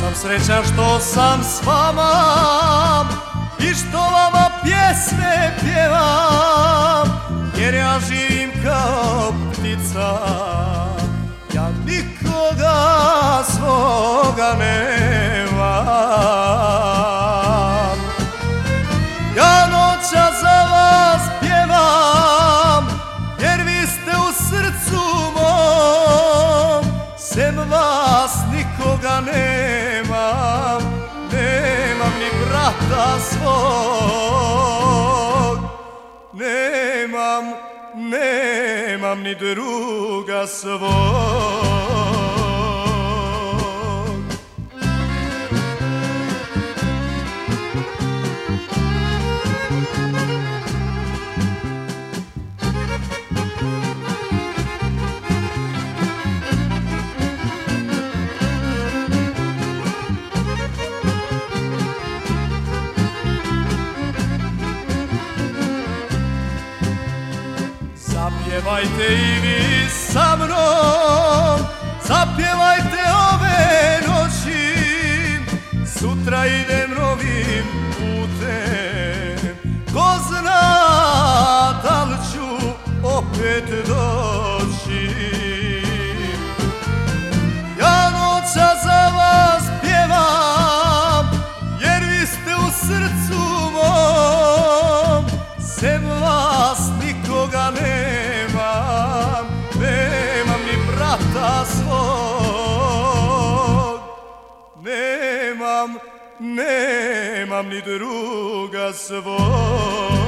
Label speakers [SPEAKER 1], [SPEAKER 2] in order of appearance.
[SPEAKER 1] sam srećan što sam s vama I što vama pjesme pjevam Jer ja živim kao ptica. Ja nikoga svoga nemam Ja noća za vas pjevam Jer vi ste u srcu mom. Sem vas nikoga nemam brata svog. Nemam, nemam ni druga svog Zapjevajte i vi sa mnom Zapjevajte ove noći. Sutra idem novim putem. Ko zna da li ću opet doći? Ja noća za vas pjevam Jer vi ste u srcu Nemam, nemam ni druga svog